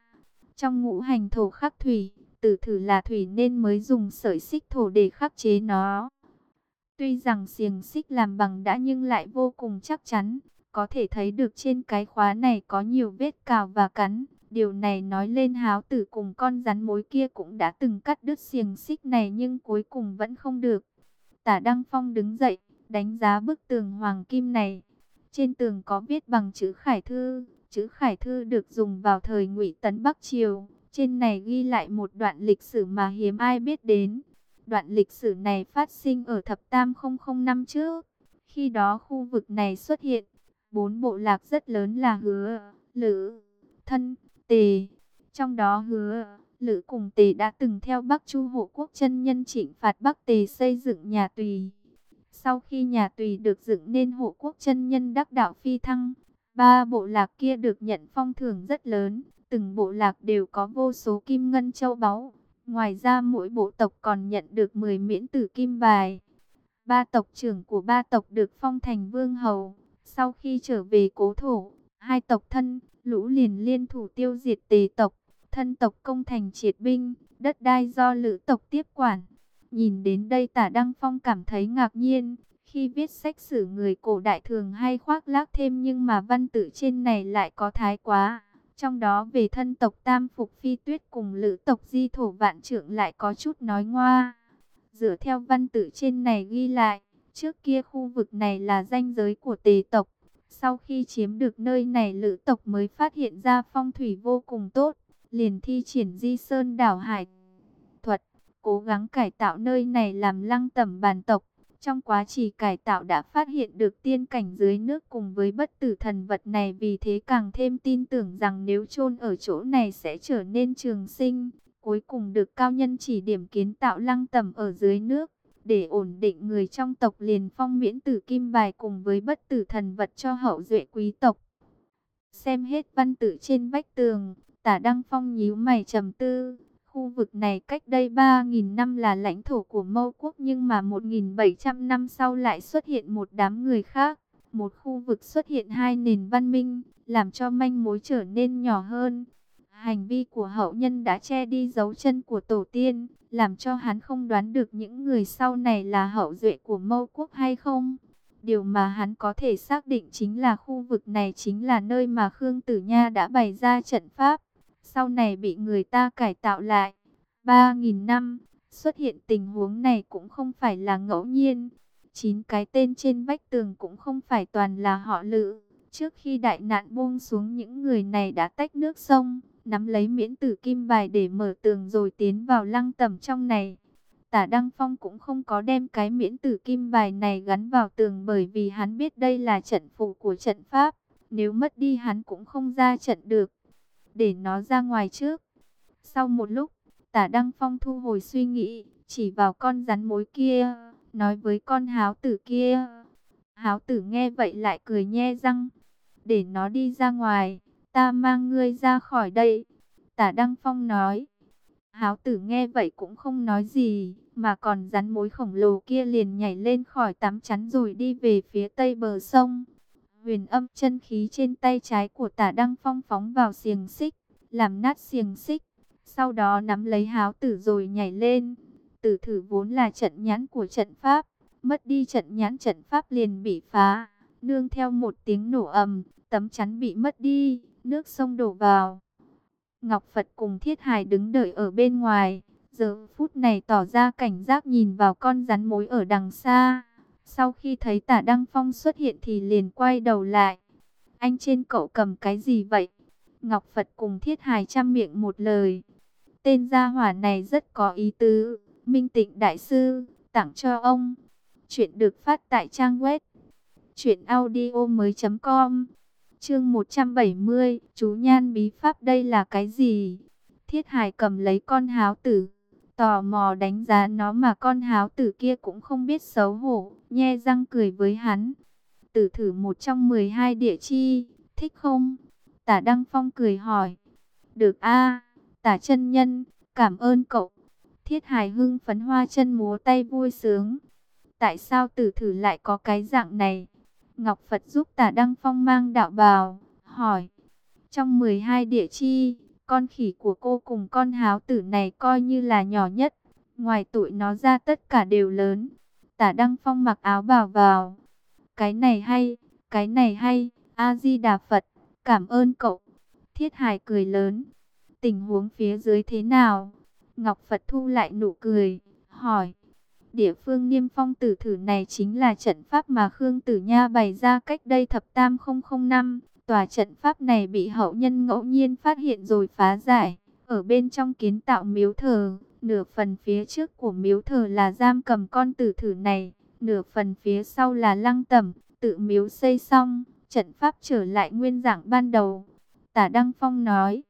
Trong ngũ hành thổ khắc thủy, tử thử là thủy nên mới dùng sợi xích thổ để khắc chế nó. Tuy rằng xiềng xích làm bằng đã nhưng lại vô cùng chắc chắn, có thể thấy được trên cái khóa này có nhiều vết cào và cắn. Điều này nói lên háo tử cùng con rắn mối kia cũng đã từng cắt đứt xiềng xích này nhưng cuối cùng vẫn không được. Tả Đăng Phong đứng dậy, đánh giá bức tường hoàng kim này. Trên tường có viết bằng chữ khải thư, Chữ Khải Thư được dùng vào thời Ngụy Tấn Bắc Triều. Trên này ghi lại một đoạn lịch sử mà hiếm ai biết đến. Đoạn lịch sử này phát sinh ở thập tam 005 năm trước. Khi đó khu vực này xuất hiện, bốn bộ lạc rất lớn là Hứa, Lữ, Thân, Tề. Trong đó Hứa, Lữ cùng Tề đã từng theo Bắc Chu hộ quốc chân nhân chỉnh phạt Bắc Tề xây dựng nhà Tùy. Sau khi nhà Tùy được dựng nên hộ quốc chân nhân đắc đạo phi thăng, ba bộ lạc kia được nhận phong thưởng rất lớn, từng bộ lạc đều có vô số kim ngân châu báu. Ngoài ra mỗi bộ tộc còn nhận được 10 miễn tử kim bài. Ba tộc trưởng của ba tộc được phong thành vương hầu. Sau khi trở về cố thổ, hai tộc thân, lũ liền liên thủ tiêu diệt tề tộc, thân tộc công thành triệt binh, đất đai do lữ tộc tiếp quản. Nhìn đến đây tả Đăng Phong cảm thấy ngạc nhiên, khi viết sách sử người cổ đại thường hay khoác lác thêm nhưng mà văn tự trên này lại có thái quá. Trong đó về thân tộc Tam Phục Phi Tuyết cùng lữ tộc Di Thổ Vạn Trượng lại có chút nói ngoa. Dựa theo văn tự trên này ghi lại, trước kia khu vực này là danh giới của tề tộc. Sau khi chiếm được nơi này lữ tộc mới phát hiện ra phong thủy vô cùng tốt, liền thi triển di sơn đảo hải thuật, cố gắng cải tạo nơi này làm lăng tẩm bàn tộc. Trong quá trình cải tạo đã phát hiện được tiên cảnh dưới nước cùng với bất tử thần vật này vì thế càng thêm tin tưởng rằng nếu chôn ở chỗ này sẽ trở nên trường sinh. Cuối cùng được cao nhân chỉ điểm kiến tạo lăng tẩm ở dưới nước. Để ổn định người trong tộc liền phong miễn tử kim bài cùng với bất tử thần vật cho hậu duệ quý tộc. Xem hết văn tự trên vách tường, tả Đăng Phong nhíu mày trầm tư. Khu vực này cách đây 3.000 năm là lãnh thổ của Mâu Quốc nhưng mà 1.700 năm sau lại xuất hiện một đám người khác. Một khu vực xuất hiện hai nền văn minh, làm cho manh mối trở nên nhỏ hơn. Hành vi của hậu nhân đã che đi dấu chân của tổ tiên, làm cho hắn không đoán được những người sau này là hậu duệ của Mâu Quốc hay không. Điều mà hắn có thể xác định chính là khu vực này chính là nơi mà Khương Tử Nha đã bày ra trận pháp sau này bị người ta cải tạo lại. 3.000 năm, xuất hiện tình huống này cũng không phải là ngẫu nhiên. Chín cái tên trên vách tường cũng không phải toàn là họ lự. Trước khi đại nạn buông xuống những người này đã tách nước sông, nắm lấy miễn tử kim bài để mở tường rồi tiến vào lăng tầm trong này. Tả Đăng Phong cũng không có đem cái miễn tử kim bài này gắn vào tường bởi vì hắn biết đây là trận phụ của trận pháp. Nếu mất đi hắn cũng không ra trận được để nó ra ngoài trước. Sau một lúc, tả Đăng Phong thu hồi suy nghĩ, chỉ vào con rắn mối kia, nói với con háo tử kia. Háo tử nghe vậy lại cười nhe răng, để nó đi ra ngoài, ta mang ngươi ra khỏi đây. Tả Đăng Phong nói, háo tử nghe vậy cũng không nói gì, mà còn rắn mối khổng lồ kia liền nhảy lên khỏi tắm chắn rồi đi về phía tây bờ sông. Huyền âm chân khí trên tay trái của tả Đăng Phong phóng vào xiềng xích, làm nát xiềng xích. Sau đó nắm lấy háo tử rồi nhảy lên. Tử thử vốn là trận nhãn của trận pháp. Mất đi trận nhãn trận pháp liền bị phá. Nương theo một tiếng nổ ầm, tấm chắn bị mất đi, nước sông đổ vào. Ngọc Phật cùng Thiết Hải đứng đợi ở bên ngoài. Giờ phút này tỏ ra cảnh giác nhìn vào con rắn mối ở đằng xa. Sau khi thấy tả Đăng Phong xuất hiện thì liền quay đầu lại. Anh trên cậu cầm cái gì vậy? Ngọc Phật cùng Thiết Hài trăm miệng một lời. Tên gia hỏa này rất có ý tứ. Minh Tịnh Đại Sư, tặng cho ông. Chuyện được phát tại trang web. Chuyện audio mới com. Chương 170, chú Nhan Bí Pháp đây là cái gì? Thiết hài cầm lấy con háo tử tò mò đánh giá nó mà con háo tử kia cũng không biết xấu hổ, nhe răng cười với hắn. Tử thử một trong 12 địa chi, thích không? Tả Đăng Phong cười hỏi. Được a tả chân nhân, cảm ơn cậu. Thiết hài hưng phấn hoa chân múa tay vui sướng. Tại sao tử thử lại có cái dạng này? Ngọc Phật giúp tả Đăng Phong mang đạo bào, hỏi. Trong 12 địa chi, con khỉ của cô cùng con háo tử này coi như là nhỏ nhất. Ngoài tụi nó ra tất cả đều lớn. Tả Đăng Phong mặc áo bào vào. Cái này hay, cái này hay, A-di-đà Phật, cảm ơn cậu. Thiết Hải cười lớn. Tình huống phía dưới thế nào? Ngọc Phật thu lại nụ cười, hỏi. Địa phương niêm phong tử thử này chính là trận pháp mà Khương Tử Nha bày ra cách đây thập tam 005. Tòa trận pháp này bị hậu nhân ngẫu nhiên phát hiện rồi phá giải. Ở bên trong kiến tạo miếu thờ, nửa phần phía trước của miếu thờ là giam cầm con tử thử này, nửa phần phía sau là lăng tẩm, tự miếu xây xong, trận pháp trở lại nguyên dạng ban đầu. Tả Đăng Phong nói,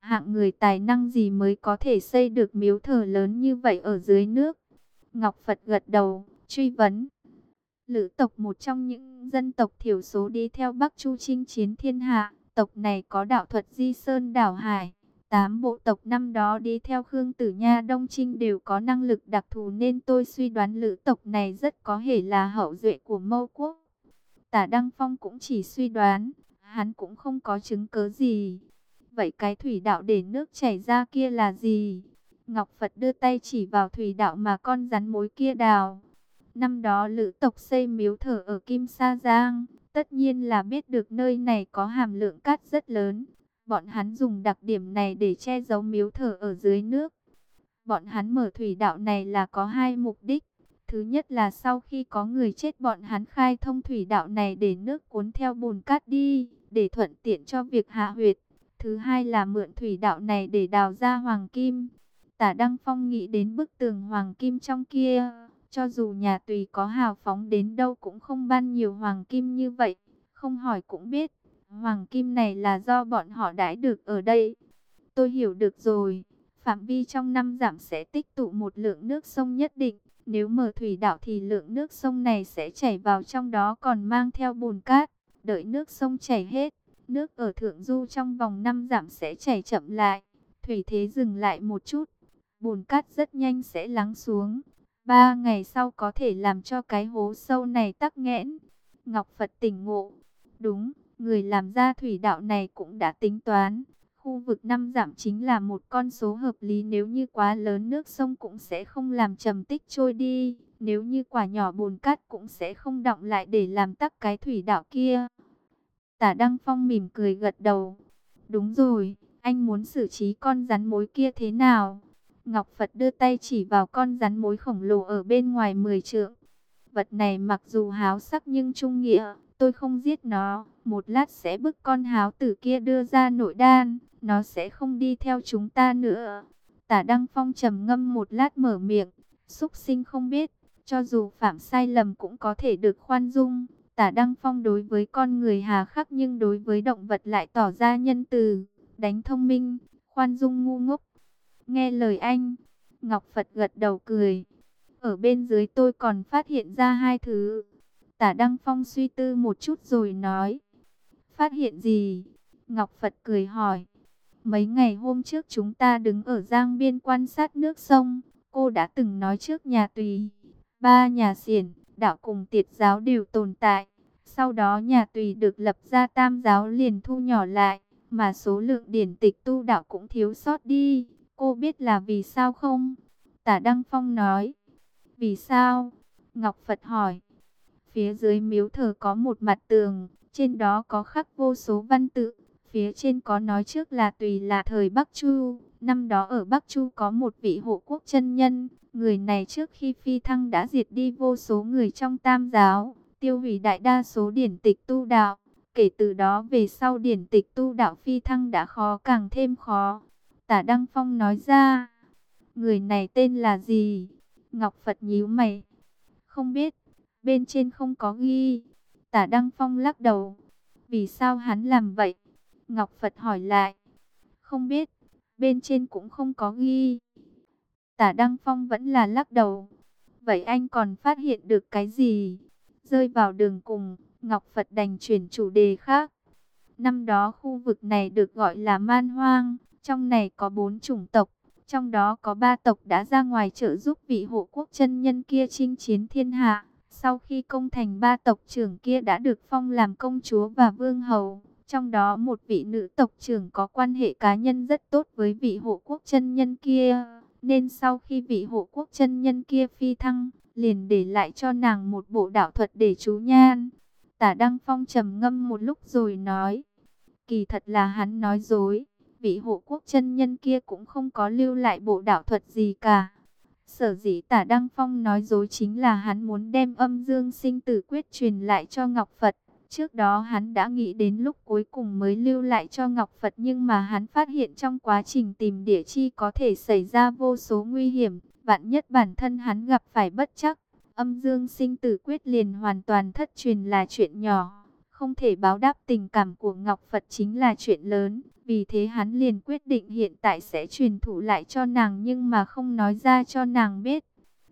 Hạng người tài năng gì mới có thể xây được miếu thờ lớn như vậy ở dưới nước? Ngọc Phật gật đầu, truy vấn. Lữ tộc một trong những dân tộc thiểu số đi theo Bắc Chu chinh chiến thiên hạ. Tộc này có đạo thuật di sơn đảo hải. Tám bộ tộc năm đó đi theo Khương Tử Nha Đông Trinh đều có năng lực đặc thù nên tôi suy đoán lữ tộc này rất có thể là hậu duệ của mâu quốc. Tả Đăng Phong cũng chỉ suy đoán, hắn cũng không có chứng cớ gì. Vậy cái thủy đạo để nước chảy ra kia là gì? Ngọc Phật đưa tay chỉ vào thủy đạo mà con rắn mối kia đào. Năm đó lữ tộc xây miếu thờ ở Kim Sa Giang, tất nhiên là biết được nơi này có hàm lượng cát rất lớn. Bọn hắn dùng đặc điểm này để che giấu miếu thờ ở dưới nước. Bọn hắn mở thủy đạo này là có hai mục đích. Thứ nhất là sau khi có người chết bọn hắn khai thông thủy đạo này để nước cuốn theo bùn cát đi, để thuận tiện cho việc hạ huyệt. Thứ hai là mượn thủy đạo này để đào ra hoàng kim. Tả Đăng Phong nghĩ đến bức tường hoàng kim trong kia, cho dù nhà tùy có hào phóng đến đâu cũng không ban nhiều hoàng kim như vậy, không hỏi cũng biết. Hoàng kim này là do bọn họ đãi được ở đây. Tôi hiểu được rồi, phạm vi trong năm giảm sẽ tích tụ một lượng nước sông nhất định. Nếu mở thủy đạo thì lượng nước sông này sẽ chảy vào trong đó còn mang theo bùn cát. Đợi nước sông chảy hết, nước ở thượng du trong vòng năm giảm sẽ chảy chậm lại. Thủy thế dừng lại một chút, bùn cát rất nhanh sẽ lắng xuống. Ba ngày sau có thể làm cho cái hố sâu này tắc nghẽn. Ngọc Phật tỉnh ngộ. Đúng, người làm ra thủy đạo này cũng đã tính toán. Khu vực năm giảm chính là một con số hợp lý nếu như quá lớn nước sông cũng sẽ không làm trầm tích trôi đi. Nếu như quả nhỏ bùn cát cũng sẽ không động lại để làm tắc cái thủy đạo kia. Tả Đăng Phong mỉm cười gật đầu. Đúng rồi, anh muốn xử trí con rắn mối kia thế nào? Ngọc Phật đưa tay chỉ vào con rắn mối khổng lồ ở bên ngoài 10 trượng. Vật này mặc dù háo sắc nhưng trung nghĩa, tôi không giết nó. Một lát sẽ bức con háo tử kia đưa ra nội đan, nó sẽ không đi theo chúng ta nữa. Tả Đăng Phong trầm ngâm một lát mở miệng, xúc sinh không biết, cho dù phạm sai lầm cũng có thể được khoan dung. Tả Đăng Phong đối với con người hà khắc nhưng đối với động vật lại tỏ ra nhân từ, đánh thông minh, khoan dung ngu ngốc. Nghe lời anh, Ngọc Phật gật đầu cười. Ở bên dưới tôi còn phát hiện ra hai thứ. Tả Đăng Phong suy tư một chút rồi nói. Phát hiện gì? Ngọc Phật cười hỏi. Mấy ngày hôm trước chúng ta đứng ở giang biên quan sát nước sông. Cô đã từng nói trước nhà tùy. Ba nhà xiển, đạo cùng tiệt giáo đều tồn tại. Sau đó nhà tùy được lập ra tam giáo liền thu nhỏ lại. Mà số lượng điển tịch tu đạo cũng thiếu sót đi. Cô biết là vì sao không? Tả Đăng Phong nói. Vì sao? Ngọc Phật hỏi. Phía dưới miếu thờ có một mặt tường, trên đó có khắc vô số văn tự. Phía trên có nói trước là tùy là thời Bắc Chu. Năm đó ở Bắc Chu có một vị hộ quốc chân nhân. Người này trước khi phi thăng đã diệt đi vô số người trong tam giáo. Tiêu hủy đại đa số điển tịch tu đạo. Kể từ đó về sau điển tịch tu đạo phi thăng đã khó càng thêm khó. Tả Đăng Phong nói ra, người này tên là gì? Ngọc Phật nhíu mày, không biết, bên trên không có ghi. Tả Đăng Phong lắc đầu, vì sao hắn làm vậy? Ngọc Phật hỏi lại, không biết, bên trên cũng không có ghi. Tả Đăng Phong vẫn là lắc đầu, vậy anh còn phát hiện được cái gì? Rơi vào đường cùng, Ngọc Phật đành chuyển chủ đề khác. Năm đó khu vực này được gọi là man hoang, trong này có bốn chủng tộc, trong đó có ba tộc đã ra ngoài trợ giúp vị hộ quốc chân nhân kia chinh chiến thiên hạ. Sau khi công thành ba tộc trưởng kia đã được phong làm công chúa và vương hầu. Trong đó một vị nữ tộc trưởng có quan hệ cá nhân rất tốt với vị hộ quốc chân nhân kia. Nên sau khi vị hộ quốc chân nhân kia phi thăng, liền để lại cho nàng một bộ đạo thuật để chú nhan. Tả Đăng Phong trầm ngâm một lúc rồi nói. Kỳ thật là hắn nói dối vị hộ quốc chân nhân kia cũng không có lưu lại bộ đạo thuật gì cả. Sở dĩ tả Đăng Phong nói dối chính là hắn muốn đem âm dương sinh tử quyết truyền lại cho Ngọc Phật. Trước đó hắn đã nghĩ đến lúc cuối cùng mới lưu lại cho Ngọc Phật nhưng mà hắn phát hiện trong quá trình tìm địa chi có thể xảy ra vô số nguy hiểm. Vạn nhất bản thân hắn gặp phải bất chắc, âm dương sinh tử quyết liền hoàn toàn thất truyền là chuyện nhỏ. Không thể báo đáp tình cảm của Ngọc Phật chính là chuyện lớn. Vì thế hắn liền quyết định hiện tại sẽ truyền thụ lại cho nàng nhưng mà không nói ra cho nàng biết.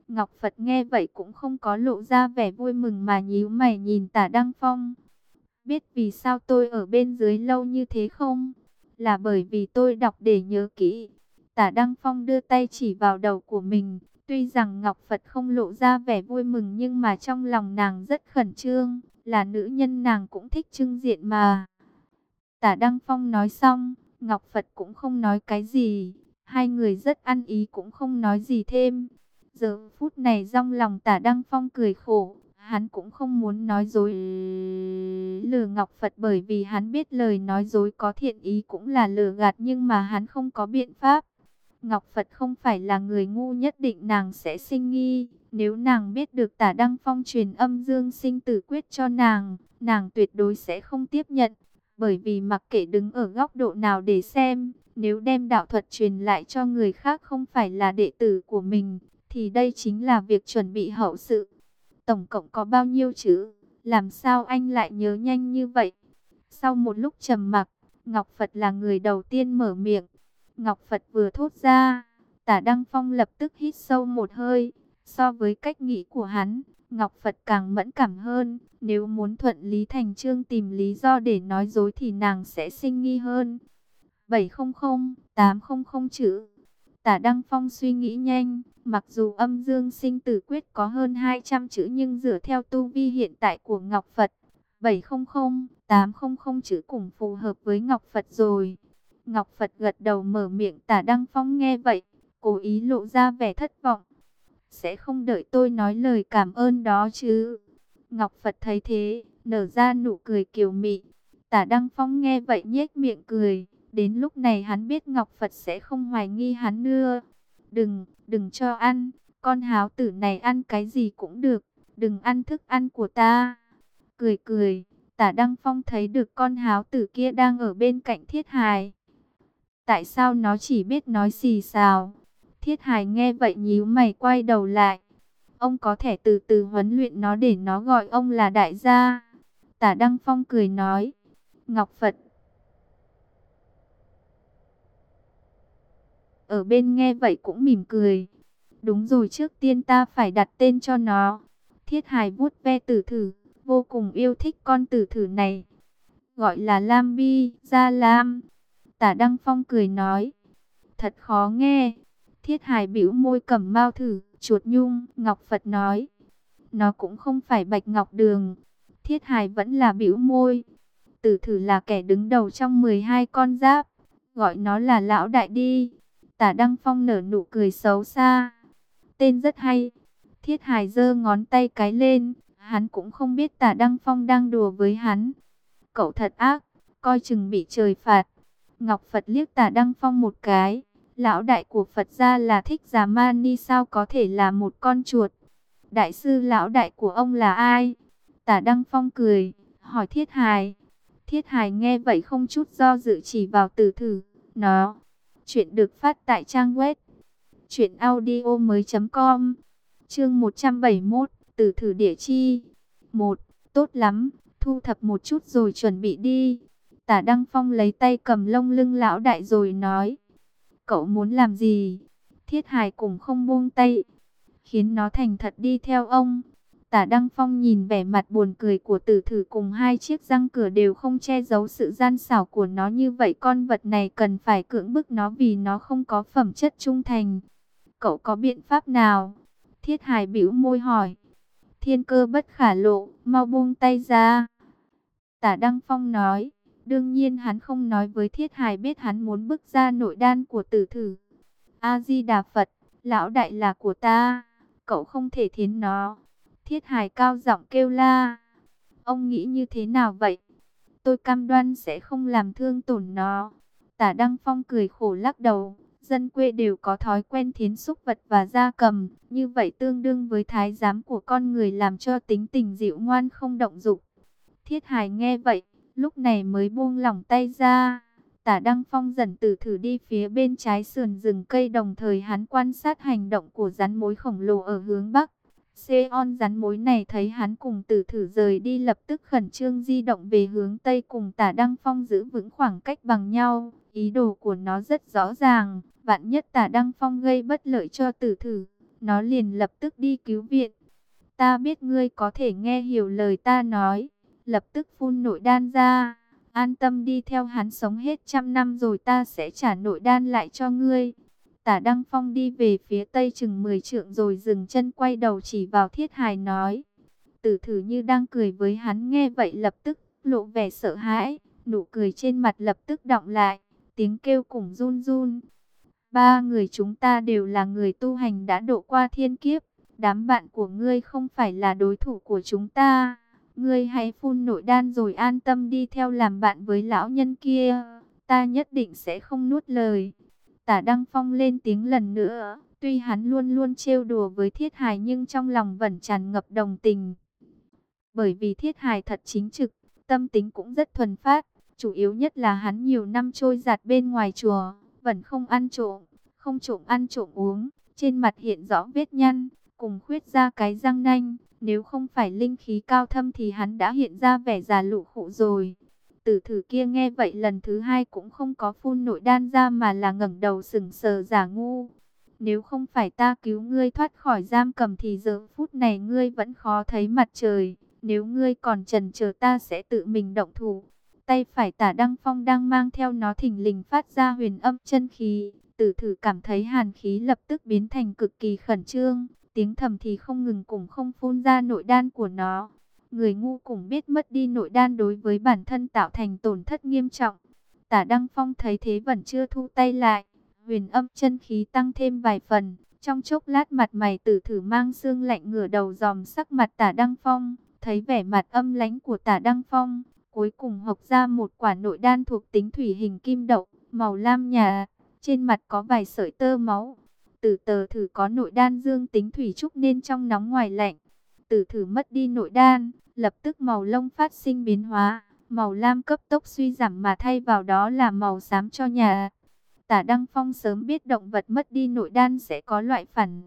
Ngọc Phật nghe vậy cũng không có lộ ra vẻ vui mừng mà nhíu mày nhìn tả Đăng Phong. Biết vì sao tôi ở bên dưới lâu như thế không? Là bởi vì tôi đọc để nhớ kỹ. Tả Đăng Phong đưa tay chỉ vào đầu của mình. Tuy rằng Ngọc Phật không lộ ra vẻ vui mừng nhưng mà trong lòng nàng rất khẩn trương. Là nữ nhân nàng cũng thích trưng diện mà. Tả Đăng Phong nói xong, Ngọc Phật cũng không nói cái gì. Hai người rất ăn ý cũng không nói gì thêm. Giờ phút này trong lòng tả Đăng Phong cười khổ. Hắn cũng không muốn nói dối lừa Ngọc Phật bởi vì hắn biết lời nói dối có thiện ý cũng là lừa gạt nhưng mà hắn không có biện pháp. Ngọc Phật không phải là người ngu nhất định nàng sẽ sinh nghi. Nếu nàng biết được tả Đăng Phong truyền âm dương sinh tử quyết cho nàng, nàng tuyệt đối sẽ không tiếp nhận. Bởi vì mặc kệ đứng ở góc độ nào để xem, nếu đem đạo thuật truyền lại cho người khác không phải là đệ tử của mình, thì đây chính là việc chuẩn bị hậu sự. Tổng cộng có bao nhiêu chữ? Làm sao anh lại nhớ nhanh như vậy? Sau một lúc trầm mặc, Ngọc Phật là người đầu tiên mở miệng. Ngọc Phật vừa thốt ra, tả Đăng Phong lập tức hít sâu một hơi. So với cách nghĩ của hắn, Ngọc Phật càng mẫn cảm hơn. Nếu muốn thuận lý thành trương tìm lý do để nói dối thì nàng sẽ sinh nghi hơn. 700, 800 chữ. Tả Đăng Phong suy nghĩ nhanh, mặc dù âm dương sinh tử quyết có hơn 200 chữ nhưng dựa theo tu vi hiện tại của Ngọc Phật, 700, 800 chữ cùng phù hợp với Ngọc Phật rồi. Ngọc Phật gật đầu mở miệng tả Đăng Phong nghe vậy, cố ý lộ ra vẻ thất vọng. Sẽ không đợi tôi nói lời cảm ơn đó chứ. Ngọc Phật thấy thế, nở ra nụ cười kiều mị. Tả Đăng Phong nghe vậy nhếch miệng cười. Đến lúc này hắn biết Ngọc Phật sẽ không hoài nghi hắn nữa. Đừng, đừng cho ăn. Con háo tử này ăn cái gì cũng được. Đừng ăn thức ăn của ta. Cười cười, tả Đăng Phong thấy được con háo tử kia đang ở bên cạnh thiết hài. Tại sao nó chỉ biết nói xì xào? Thiết Hải nghe vậy nhíu mày quay đầu lại. Ông có thể từ từ huấn luyện nó để nó gọi ông là đại gia. Tả Đăng Phong cười nói. Ngọc Phật. Ở bên nghe vậy cũng mỉm cười. Đúng rồi trước tiên ta phải đặt tên cho nó. Thiết Hải vuốt ve tử thử. Vô cùng yêu thích con tử thử này. Gọi là Lam Bi, Gia Lam. Tả Đăng Phong cười nói. Thật khó nghe. Thiết hài bĩu môi cầm mau thử, chuột nhung, Ngọc Phật nói. Nó cũng không phải bạch ngọc đường. Thiết hài vẫn là bĩu môi. Tử thử là kẻ đứng đầu trong 12 con giáp. Gọi nó là lão đại đi. Tả Đăng Phong nở nụ cười xấu xa. Tên rất hay. Thiết hài giơ ngón tay cái lên. Hắn cũng không biết tả Đăng Phong đang đùa với hắn. Cậu thật ác. Coi chừng bị trời phạt. Ngọc Phật liếc tả Đăng Phong một cái. Lão đại của Phật gia là thích già mani sao có thể là một con chuột. Đại sư lão đại của ông là ai? Tả Đăng Phong cười, hỏi Thiết Hài. Thiết Hài nghe vậy không chút do dự chỉ vào từ thử. Nó, chuyện được phát tại trang web. Chuyện audio mới com. Chương 171, từ thử địa chi. một Tốt lắm, thu thập một chút rồi chuẩn bị đi. Tả Đăng Phong lấy tay cầm lông lưng lão đại rồi nói cậu muốn làm gì? Thiết Hải cũng không buông tay, khiến nó thành thật đi theo ông. Tả Đăng Phong nhìn vẻ mặt buồn cười của tử thử cùng hai chiếc răng cửa đều không che giấu sự gian xảo của nó như vậy. Con vật này cần phải cưỡng bức nó vì nó không có phẩm chất trung thành. Cậu có biện pháp nào? Thiết Hải bĩu môi hỏi. Thiên cơ bất khả lộ, mau buông tay ra. Tả Đăng Phong nói. Đương nhiên hắn không nói với Thiết Hải biết hắn muốn bức ra nội đan của tử thử. A-di-đà Phật, lão đại là của ta, cậu không thể thiến nó. Thiết Hải cao giọng kêu la. Ông nghĩ như thế nào vậy? Tôi cam đoan sẽ không làm thương tổn nó. Tả Đăng Phong cười khổ lắc đầu. Dân quê đều có thói quen thiến xúc vật và gia cầm. Như vậy tương đương với thái giám của con người làm cho tính tình dịu ngoan không động dục. Thiết Hải nghe vậy, lúc này mới buông lỏng tay ra. Tả Đăng Phong dần từ thử đi phía bên trái sườn rừng cây đồng thời hắn quan sát hành động của rắn mối khổng lồ ở hướng Bắc. Seon rắn mối này thấy hắn cùng tử thử rời đi lập tức khẩn trương di động về hướng Tây cùng tả Đăng Phong giữ vững khoảng cách bằng nhau. Ý đồ của nó rất rõ ràng, vạn nhất tả Đăng Phong gây bất lợi cho tử thử, nó liền lập tức đi cứu viện. Ta biết ngươi có thể nghe hiểu lời ta nói, lập tức phun nội đan ra, an tâm đi theo hắn sống hết trăm năm rồi ta sẽ trả nội đan lại cho ngươi. Tả Đăng Phong đi về phía tây chừng 10 trượng rồi dừng chân quay đầu chỉ vào thiết hài nói. Tử thử như đang cười với hắn nghe vậy lập tức lộ vẻ sợ hãi, nụ cười trên mặt lập tức động lại, tiếng kêu cùng run run. Ba người chúng ta đều là người tu hành đã độ qua thiên kiếp, đám bạn của ngươi không phải là đối thủ của chúng ta. Ngươi hãy phun nội đan rồi an tâm đi theo làm bạn với lão nhân kia, ta nhất định sẽ không nuốt lời. Tả Đăng Phong lên tiếng lần nữa, tuy hắn luôn luôn trêu đùa với Thiết Hài nhưng trong lòng vẫn tràn ngập đồng tình. Bởi vì Thiết Hài thật chính trực, tâm tính cũng rất thuần phát, chủ yếu nhất là hắn nhiều năm trôi giạt bên ngoài chùa, vẫn không ăn trộm, không trộm ăn trộm uống, trên mặt hiện rõ vết nhăn, cùng khuyết ra cái răng nanh, nếu không phải linh khí cao thâm thì hắn đã hiện ra vẻ già lụ khụ rồi. Tử thử kia nghe vậy lần thứ hai cũng không có phun nội đan ra mà là ngẩng đầu sừng sờ giả ngu. Nếu không phải ta cứu ngươi thoát khỏi giam cầm thì giờ phút này ngươi vẫn khó thấy mặt trời. Nếu ngươi còn trần chờ ta sẽ tự mình động thủ. Tay phải tả Đăng Phong đang mang theo nó thỉnh lình phát ra huyền âm chân khí. Tử thử cảm thấy hàn khí lập tức biến thành cực kỳ khẩn trương. Tiếng thầm thì không ngừng cùng không phun ra nội đan của nó. Người ngu cũng biết mất đi nội đan đối với bản thân tạo thành tổn thất nghiêm trọng. Tả Đăng Phong thấy thế vẫn chưa thu tay lại. Huyền âm chân khí tăng thêm vài phần. Trong chốc lát mặt mày tử thử mang xương lạnh ngửa đầu dòm sắc mặt tả Đăng Phong. Thấy vẻ mặt âm lãnh của tả Đăng Phong. Cuối cùng học ra một quả nội đan thuộc tính thủy hình kim đậu. Màu lam nhà. Trên mặt có vài sợi tơ máu. Tử tờ thử có nội đan dương tính thủy trúc nên trong nóng ngoài lạnh. Tử thử mất đi nội đan, lập tức màu lông phát sinh biến hóa, màu lam cấp tốc suy giảm mà thay vào đó là màu xám cho nhà. Tả Đăng Phong sớm biết động vật mất đi nội đan sẽ có loại phản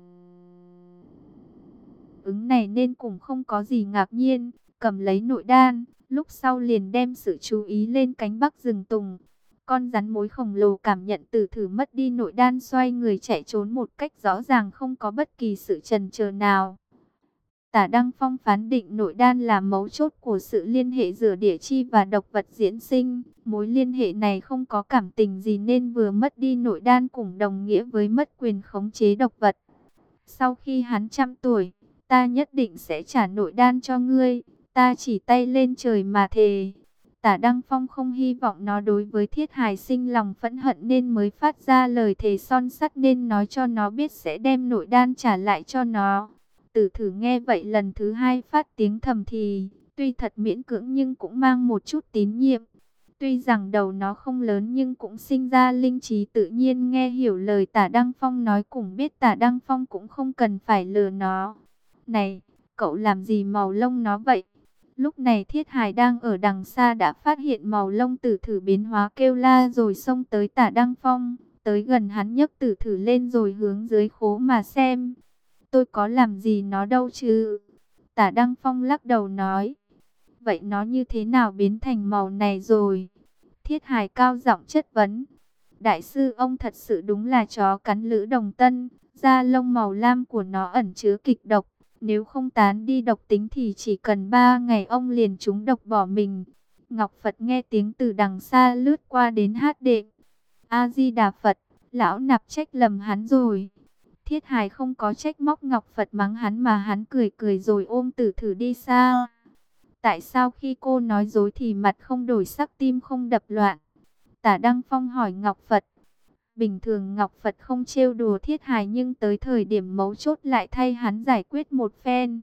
ứng này nên cũng không có gì ngạc nhiên, cầm lấy nội đan, lúc sau liền đem sự chú ý lên cánh bắc rừng tùng. Con rắn mối khổng lồ cảm nhận từ thử mất đi nội đan xoay người chạy trốn một cách rõ ràng không có bất kỳ sự trần chờ nào. Tả Đăng Phong phán định nội đan là mấu chốt của sự liên hệ giữa địa chi và độc vật diễn sinh. Mối liên hệ này không có cảm tình gì nên vừa mất đi nội đan cùng đồng nghĩa với mất quyền khống chế độc vật. Sau khi hắn trăm tuổi, ta nhất định sẽ trả nội đan cho ngươi. Ta chỉ tay lên trời mà thề. Tả Đăng Phong không hy vọng nó đối với thiết hài sinh lòng phẫn hận nên mới phát ra lời thề son sắt nên nói cho nó biết sẽ đem nội đan trả lại cho nó. Tử thử nghe vậy lần thứ hai phát tiếng thầm thì, tuy thật miễn cưỡng nhưng cũng mang một chút tín nhiệm. Tuy rằng đầu nó không lớn nhưng cũng sinh ra linh trí tự nhiên nghe hiểu lời tả Đăng Phong nói cũng biết tả Đăng Phong cũng không cần phải lừa nó. Này, cậu làm gì màu lông nó vậy? Lúc này thiết hài đang ở đằng xa đã phát hiện màu lông tử thử biến hóa kêu la rồi xông tới tả Đăng Phong. Tới gần hắn nhấc tử thử lên rồi hướng dưới khố mà xem tôi có làm gì nó đâu chứ. Tả Đăng Phong lắc đầu nói. Vậy nó như thế nào biến thành màu này rồi? Thiết hài cao giọng chất vấn. Đại sư, ông thật sự đúng là chó cắn lữ đồng tân. Da lông màu lam của nó ẩn chứa kịch độc. Nếu không tán đi độc tính thì chỉ cần 3 ngày ông liền trúng độc bỏ mình. Ngọc Phật nghe tiếng từ đằng xa lướt qua đến hát đệm. A-di-đà Phật, lão nạp trách lầm hắn rồi. Thiết hài không có trách móc Ngọc Phật mắng hắn mà hắn cười cười rồi ôm tử thử đi xa. Tại sao khi cô nói dối thì mặt không đổi sắc tim không đập loạn? Tả Đăng Phong hỏi Ngọc Phật. Bình thường Ngọc Phật không trêu đùa Thiết hài nhưng tới thời điểm mấu chốt lại thay hắn giải quyết một phen.